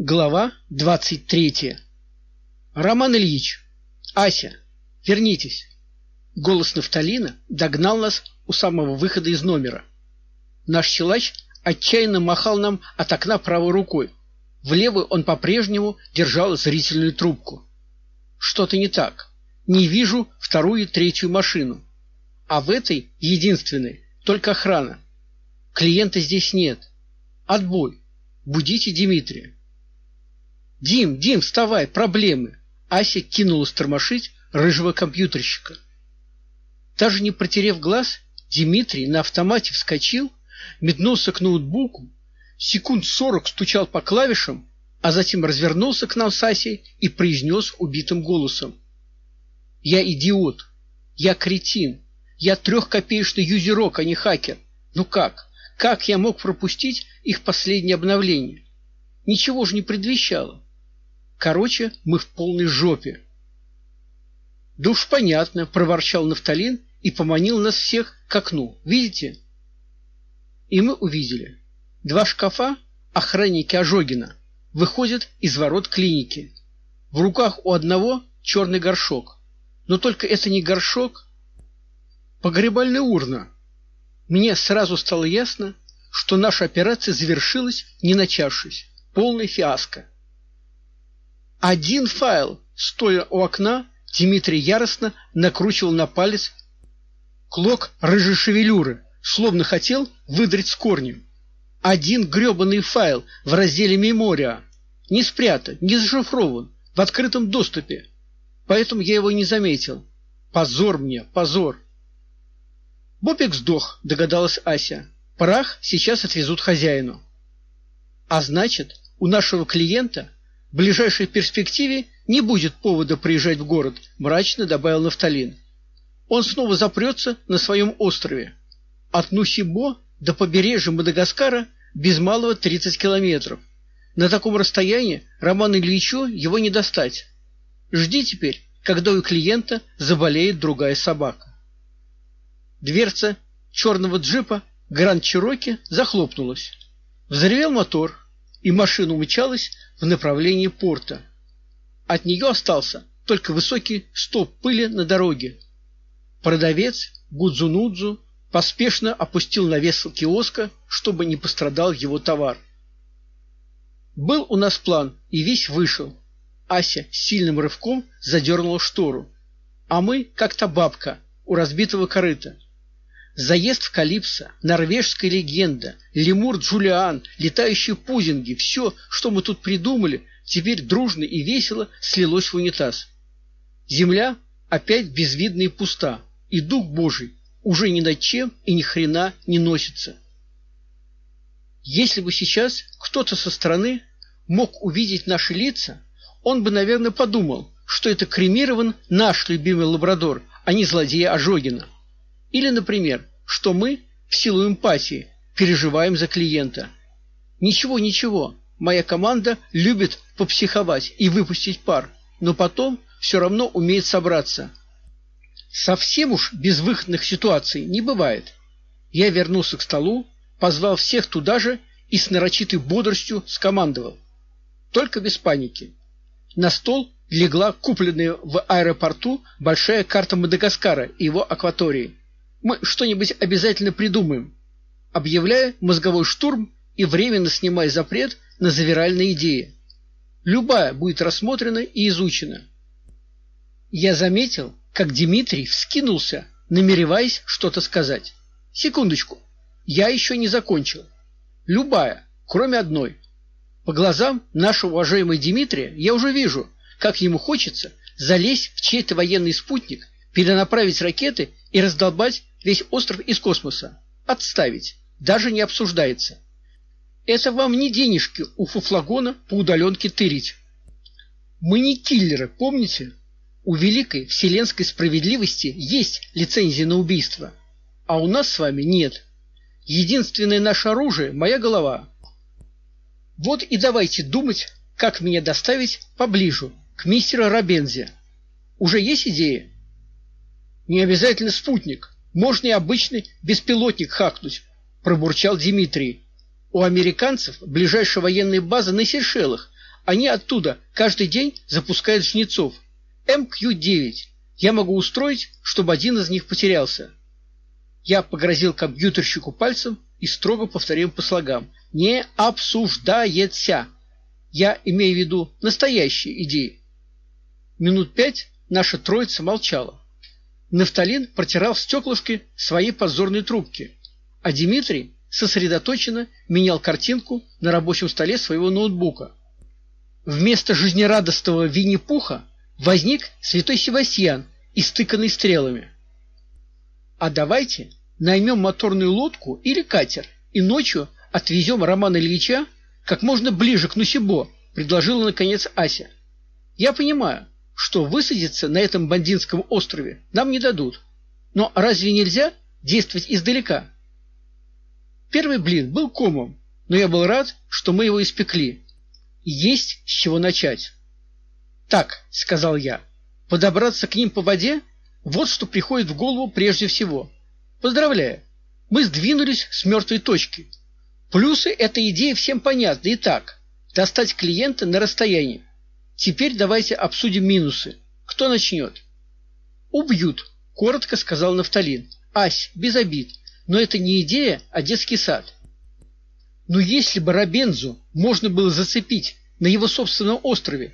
Глава двадцать третья. Роман Ильич, Ася, вернитесь. Голос Нафталина догнал нас у самого выхода из номера. Наш силач отчаянно махал нам от окна правой рукой. В левой он по-прежнему держал зрительную трубку. Что-то не так. Не вижу вторую и третью машину. А в этой единственной только охрана. Клиента здесь нет. Отбой. Будите Дмитрия. Дим, Дим, вставай, проблемы. Ася кинулась тормошить рыжего компьютерщика. Даже не протерев глаз, Дмитрий на автомате вскочил, метнулся к ноутбуку, секунд сорок стучал по клавишам, а затем развернулся к нам с Асей и произнес убитым голосом: "Я идиот, я кретин, я трехкопеечный юзерок, а не хакер. Ну как? Как я мог пропустить их последнее обновление? Ничего же не предвещало. Короче, мы в полной жопе. Да понятно, проворчал Нафталин и поманил нас всех к окну. Видите? И мы увидели. Два шкафа охранники Ожогина выходят из ворот клиники. В руках у одного черный горшок. Но только это не горшок, погребальная урна. Мне сразу стало ясно, что наша операция завершилась, не начавшись. Полный фиаско. Один файл, стоя у окна, Дмитрий яростно накручивал на палец клок рыжей шевелюры, словно хотел выдрать с корнем. Один грёбаный файл в разделе мемория, не спрятан, не зашифрован, в открытом доступе. Поэтому я его не заметил. Позор мне, позор. Бобик сдох, догадалась Ася. Прах сейчас отвезут хозяину. А значит, у нашего клиента в ближайшей перспективе не будет повода приезжать в город, мрачно добавил Нафталин. Он снова запрется на своем острове. От Нусибо до побережья Мадагаскара без малого 30 километров. На таком расстоянии Роману Ильичу его не достать. Жди теперь, когда у клиента заболеет другая собака. Дверца черного джипа Гранд Чироки захлопнулась. Взревел мотор, и машина умчалась в направлении порта. От нее остался только высокий столб пыли на дороге. Продавец Гудзунудзу поспешно опустил навес киоска, чтобы не пострадал его товар. Был у нас план, и весь вышел. Ася сильным рывком задернула штору, а мы, как та бабка у разбитого корыта. Заезд в Калипсо, норвежская легенда, лемур Джулиан, летающие пузинги, все, что мы тут придумали, теперь дружно и весело слилось в унитаз. Земля опять безвидна и пуста, и дух Божий уже ни над чем и ни хрена не носится. Если бы сейчас кто-то со стороны мог увидеть наши лица, он бы, наверное, подумал, что это кремирован наш любимый лабрадор, а не злодея Ожогина. Или, например, что мы в силу эмпатии переживаем за клиента. Ничего, ничего. Моя команда любит попсиховать и выпустить пар, но потом все равно умеет собраться. Совсем уж безвыходных ситуаций не бывает. Я вернулся к столу, позвал всех туда же и с нарочитой бодростью скомандовал: "Только без паники". На стол легла купленная в аэропорту большая карта Мадагаскара и его акватории. Мы что-нибудь обязательно придумаем. Объявляя мозговой штурм и временно снимая запрет на завиральные идеи. Любая будет рассмотрена и изучена. Я заметил, как Дмитрий вскинулся, намереваясь что-то сказать. Секундочку. Я еще не закончил. Любая, кроме одной. По глазам нашего уважаемого Дмитрия я уже вижу, как ему хочется залезть в чей-то военный спутник, перенаправить ракеты и раздолбать весь остров из космоса. Отставить. Даже не обсуждается. Это вам не денежки у фуфлагона по удаленке тырить. Мы не киллеры, помните? У великой вселенской справедливости есть лицензия на убийство, а у нас с вами нет. Единственное наше оружие моя голова. Вот и давайте думать, как меня доставить поближе к мистеру Робензе. Уже есть идея? Не обязательно спутник. Можно и обычный беспилотник хакнуть, пробурчал Дмитрий. У американцев ближайшая военная база на Сейшелах, Они оттуда каждый день запускают жнецов. МК-9. Я могу устроить, чтобы один из них потерялся. Я погрозил компьютерщику пальцем и строго повторил по слогам: "Не обсуждается". Я имею в виду настоящие идеи. Минут пять наша троица молчала. Нафталин протирал стеклышки своей подзорной трубки, а Дмитрий сосредоточенно менял картинку на рабочем столе своего ноутбука. Вместо жизнерадостного Винни-Пуха возник святой Севастьян, истыканный стрелами. А давайте наймем моторную лодку или катер и ночью отвезем Романа Ильича как можно ближе к Нусибо, предложила наконец Ася. Я понимаю, что высадиться на этом бандитском острове нам не дадут. Но разве нельзя действовать издалека? Первый блин был комом, но я был рад, что мы его испекли. есть с чего начать. Так, сказал я. Подобраться к ним по воде вот что приходит в голову прежде всего. Поздравляю. Мы сдвинулись с мертвой точки. Плюсы этой идеи всем понятны и так. Достать клиента на расстоянии. Теперь давайте обсудим минусы. Кто начнет? Убьют, коротко сказал Нафталин. Ась, без обид, но это не идея, а детский сад. Но если бы Рабензу можно было зацепить на его собственном острове,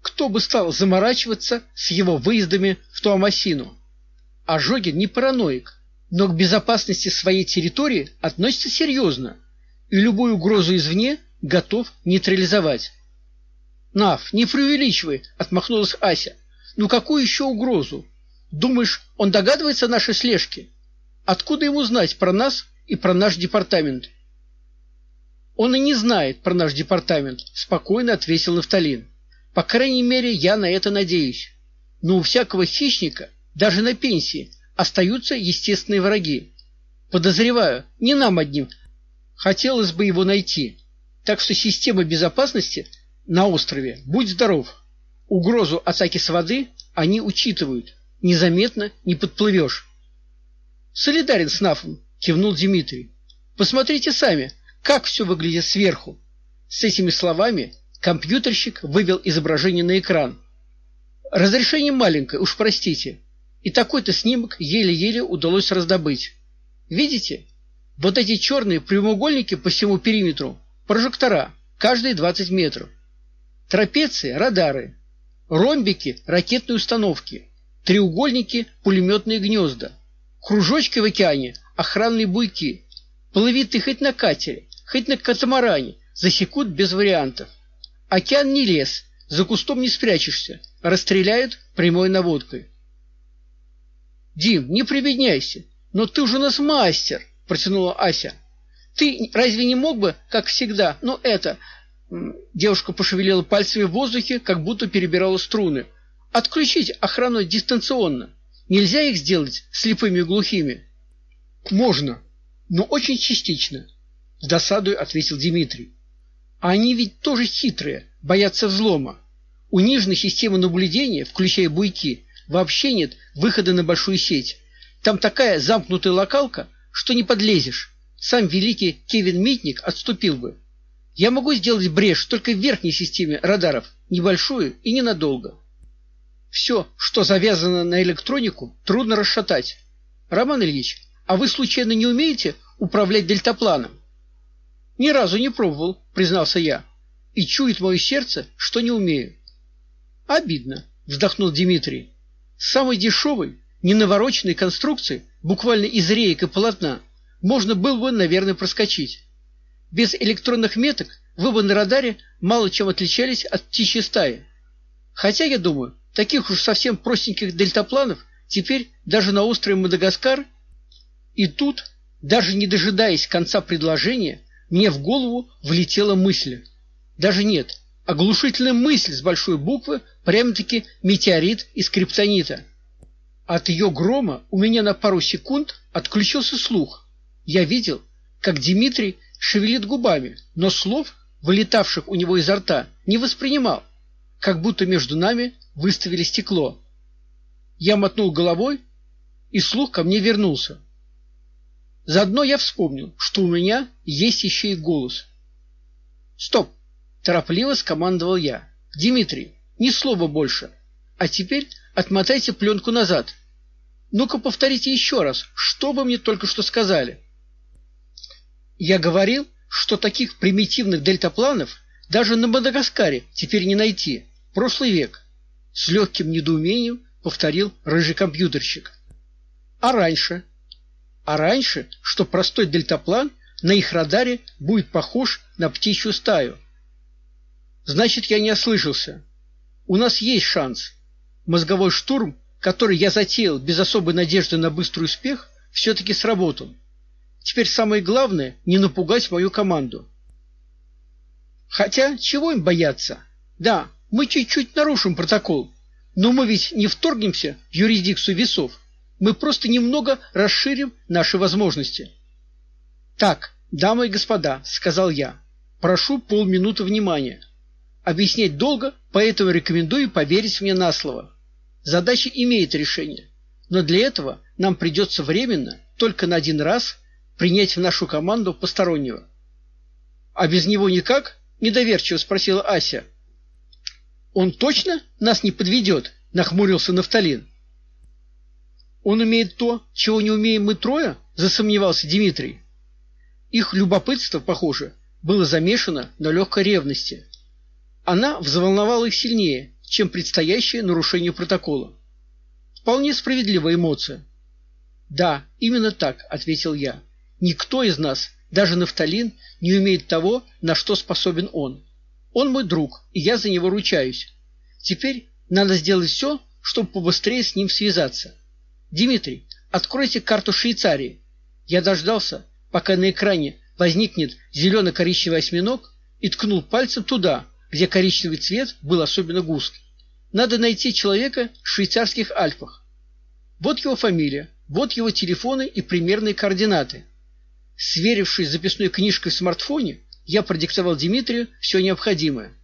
кто бы стал заморачиваться с его выездами в Туамасину? Ожогин не параноик, но к безопасности своей территории относится серьезно и любую угрозу извне готов нейтрализовать. Нав, не преувеличивай, отмахнулась Ася. Ну какую еще угрозу? Думаешь, он догадывается о нашей слежке? Откуда ему знать про нас и про наш департамент? Он и не знает про наш департамент, спокойно ответил Нафталин. По крайней мере, я на это надеюсь. Но у всякого хищника, даже на пенсии, остаются естественные враги. Подозреваю, не нам одним. Хотелось бы его найти. Так что система безопасности на острове будь здоров. Угрозу атаки с воды они учитывают. Незаметно не подплывешь. Солидарен с Нафом, кивнул Дмитрий. Посмотрите сами, как все выглядит сверху. С этими словами Компьютерщик вывел изображение на экран. Разрешение маленькое, уж простите. И такой-то снимок еле-еле удалось раздобыть. Видите? Вот эти черные прямоугольники по всему периметру прожектора, каждые 20 метров. Трапеции радары, ромбики ракетные установки, треугольники пулеметные гнезда, кружочки в океане охранные буйки. Плыви ты хоть на катере, хоть на катамаране, засекут без вариантов. Океан не лес, за кустом не спрячешься, расстреляют прямой наводкой. Дим, не прибедняйся, но ты уже у нас мастер, протянула Ася. Ты разве не мог бы, как всегда, ну это Девушка пошевелила пальцами в воздухе, как будто перебирала струны. Отключить охрану дистанционно. Нельзя их сделать слепыми и глухими. Можно, но очень частично, с досадой ответил Дмитрий. А они ведь тоже хитрые, боятся взлома. У нижней системы наблюдения, включая буйки, вообще нет выхода на большую сеть. Там такая замкнутая локалка, что не подлезешь. Сам великий Кевин Митник отступил бы. Я могу сделать брешь только в верхней системе радаров, небольшую и ненадолго. Все, что завязано на электронику, трудно расшатать. Роман Ильич, а вы случайно не умеете управлять дельтапланом? Ни разу не пробовал, признался я. И чует мое сердце, что не умею. Обидно, вздохнул Дмитрий. Самой дешевой, ненавороченной конструкции, буквально из реек и полотна, можно было бы, наверное, проскочить. Без электронных меток вы на радаре мало чем отличались от птичьей стаи. Хотя, я думаю, таких уж совсем простеньких дельтапланов теперь даже на острове Мадагаскар и тут, даже не дожидаясь конца предложения, мне в голову влетела мысль. Даже нет, оглушительная мысль с большой буквы, прямо-таки метеорит из криптонита. От ее грома у меня на пару секунд отключился слух. Я видел, как Дмитрий шевелит губами, но слов, вылетавших у него изо рта, не воспринимал, как будто между нами выставили стекло. Я мотнул головой, и слух ко мне вернулся. Заодно я вспомнил, что у меня есть еще и голос. Стоп. торопливо скомандовал я. Дмитрий, ни слова больше. А теперь отмотайте пленку назад. Ну-ка повторите еще раз, что вы мне только что сказали. Я говорил, что таких примитивных дельтапланов даже на Мадагаскаре теперь не найти. Прошлый век. С легким недоумением повторил рыжий компьютерщик. А раньше? А раньше, что простой дельтаплан на их радаре будет похож на птичью стаю. Значит, я не ослышался. У нас есть шанс. Мозговой штурм, который я затеял без особой надежды на быстрый успех, все таки сработал. Теперь самое главное не напугать мою команду. Хотя чего им бояться? Да, мы чуть-чуть нарушим протокол, но мы ведь не вторгнемся в юрисдикцию весов. Мы просто немного расширим наши возможности. Так, дамы и господа, сказал я. Прошу полминуты внимания. Объяснять долго, поэтому рекомендую поверить мне на слово. Задача имеет решение, но для этого нам придется временно только на один раз принять в нашу команду постороннего. А без него никак? недоверчиво спросила Ася. Он точно нас не подведет?» – нахмурился Нафталин. Он умеет то, чего не умеем мы трое, засомневался Дмитрий. Их любопытство, похоже, было замешано на легкой ревности. Она взволновала их сильнее, чем предстоящее нарушение протокола. Вполне справедливая эмоция. Да, именно так, ответил я. Никто из нас, даже Нафталин, не умеет того, на что способен он. Он мой друг, и я за него ручаюсь. Теперь надо сделать все, чтобы побыстрее с ним связаться. Дмитрий, откройте карту Швейцарии. Я дождался, пока на экране возникнет зелено коричневый осьминог и ткнул пальцем туда, где коричневый цвет был особенно густ. Надо найти человека в швейцарских Альпах. Вот его фамилия, вот его телефоны и примерные координаты. Сверившись с записной книжкой в смартфоне, я продиктовал Дмитрию все необходимое.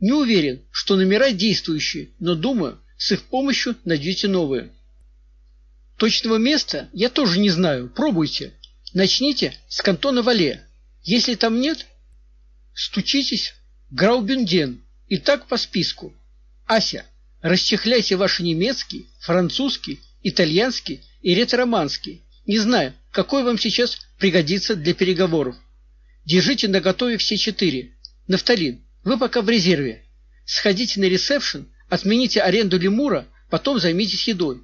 Не уверен, что номера действующие, но думаю, с их помощью найдете новые. Точного места я тоже не знаю. Пробуйте. Начните с кантона Вале. Если там нет, стучитесь в Граубюнден и так по списку. Ася, расчехляйте ваши немецкий, французский, итальянский и ретроманский. Не знаю, какой вам сейчас пригодится для переговоров. Держите наготове все четыре. Нафталин, вы пока в резерве. Сходите на ресепшн, отмените аренду лемура, потом займитесь едой.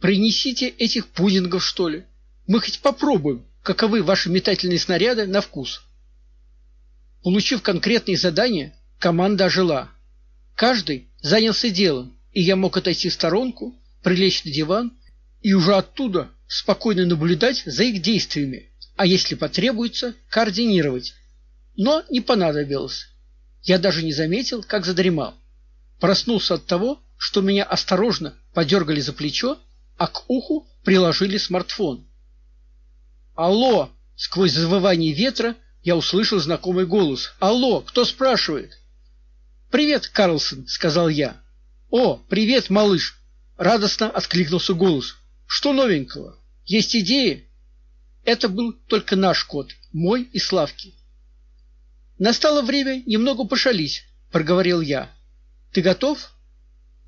Принесите этих пудингов, что ли. Мы хоть попробуем, каковы ваши метательные снаряды на вкус. Получив конкретные задания, команда ожила. Каждый занялся делом, и я мог отойти в сторонку, прилечь на диван и уже оттуда спокойно наблюдать за их действиями а если потребуется, координировать. Но не понадобилось. Я даже не заметил, как задремал. Проснулся от того, что меня осторожно подергали за плечо, а к уху приложили смартфон. Алло, сквозь завывание ветра я услышал знакомый голос. Алло, кто спрашивает? Привет, Карлсон, сказал я. О, привет, малыш, радостно откликнулся голос. Что новенького? Есть идеи? Это был только наш кот, мой и Славки. Настало время немного пошалить, проговорил я. Ты готов?